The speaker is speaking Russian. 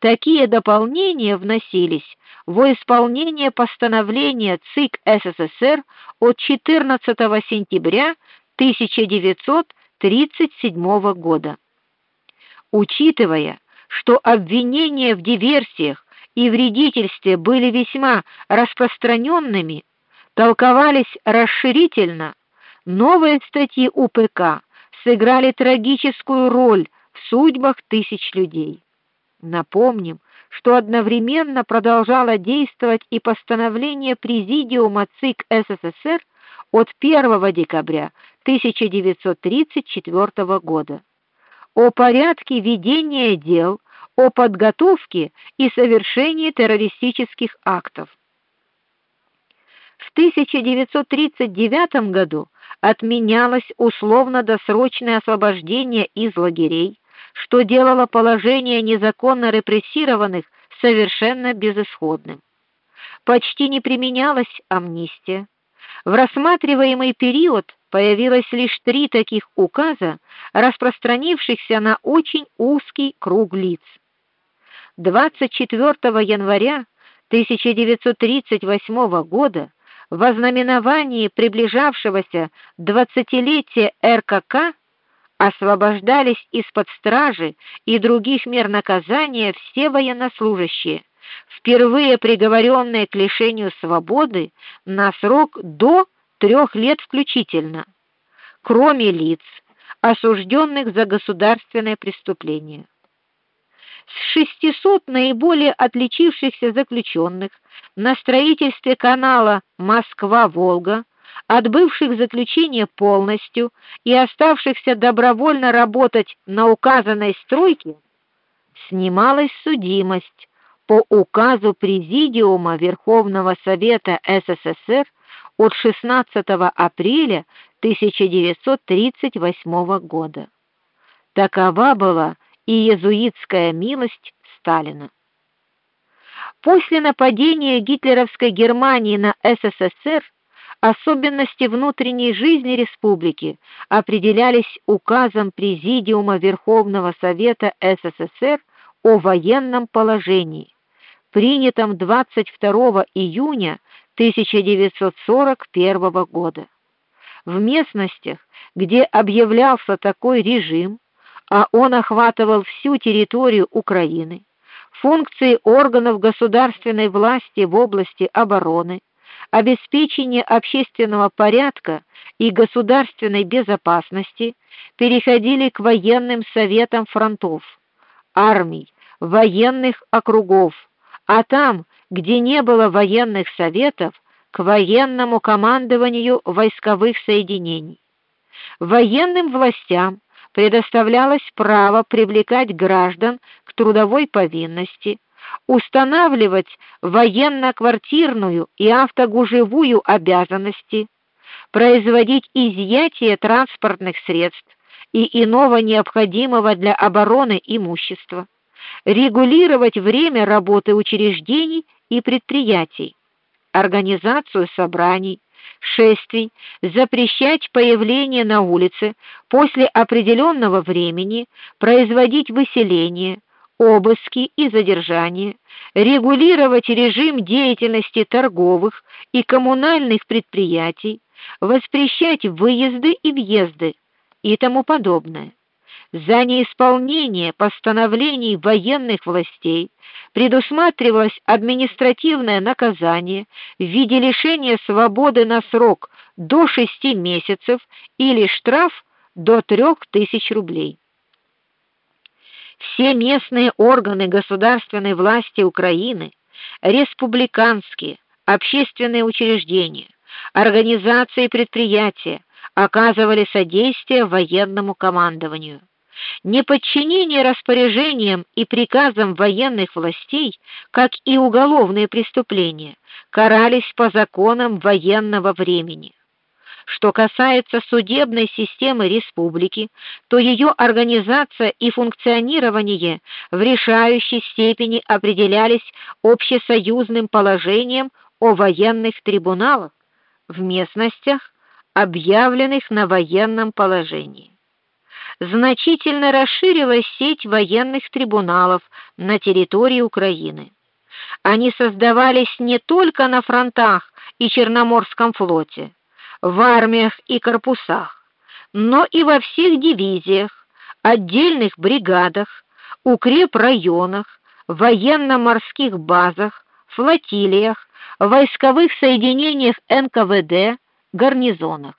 Такие дополнения вносились во исполнение постановления ЦИК СССР от 14 сентября 1937 года. Учитывая, что обвинения в диверсиях и вредительстве были весьма распространенными, толковались расширительно, новые статьи УПК сыграли трагическую роль в судьбах тысяч людей. Напомним, что одновременно продолжало действовать и постановление Президиума ЦИК СССР от 1 декабря 1934 года о порядке ведения дел, о подготовке и совершении террористических актов. В 1939 году отменялось условно-досрочное освобождение из лагерей, что делало положение незаконно репрессированных совершенно безысходным. Почти не применялась амнистия. В рассматриваемый период появилось лишь три таких указа, распространившихся на очень узкий круг лиц. 24 января 1938 года в ознаменовании приближавшегося двадцатилетия РКК освобождались из-под стражи и других мер наказания все военнослужащие, впервые приговоренные к лишению свободы на срок до трех лет включительно, кроме лиц, осужденных за государственное преступление. С 600 наиболее отличившихся заключенных на строительстве канала Москва-Волга отбывших заключение полностью и оставшихся добровольно работать на указанной стройке, снималась судимость по указу Президиума Верховного Совета СССР от 16 апреля 1938 года. Такова была и иезуитская милость Сталина. После нападения гитлеровской Германии на СССР Особенности внутренней жизни республики определялись указом Президиума Верховного Совета СССР о военном положении, принятом 22 июня 1941 года. В местностях, где объявлялся такой режим, а он охватывал всю территорию Украины, функции органов государственной власти в области обороны, обеспечение общественного порядка и государственной безопасности переходили к военным советам фронтов, армий, военных округов, а там, где не было военных советов, к военному командованию войсковых соединений. Военным властям предоставлялось право привлекать граждан к трудовой повинности, устанавливать военно-квартирную и автогужевую обязанности, производить изъятие транспортных средств и иного необходимого для обороны имущества, регулировать время работы учреждений и предприятий, организацию собраний, шествий, запрещать появление на улице после определенного времени, производить выселение, обыски и задержания, регулировать режим деятельности торговых и коммунальных предприятий, воспрещать выезды и въезды и тому подобное. За неисполнение постановлений военных властей предусматривалось административное наказание в виде лишения свободы на срок до шести месяцев или штраф до трех тысяч рублей. Все местные органы государственной власти Украины, республиканские, общественные учреждения, организации и предприятия оказывали содействие военному командованию. Неподчинение распоряжениям и приказам военных властей, как и уголовные преступления, карались по законам военного времени. Что касается судебной системы республики, то ее организация и функционирование в решающей степени определялись общесоюзным положением о военных трибуналах в местностях, объявленных на военном положении. значительно расширилась сеть военных трибуналов на территории Украины. Они создавались не только на фронтах и Черноморском флоте, в армиях и корпусах, но и во всех дивизиях, отдельных бригадах, укрепрайонах, военно-морских базах, флотилиях, войсковых соединениях НКВД, гарнизонах.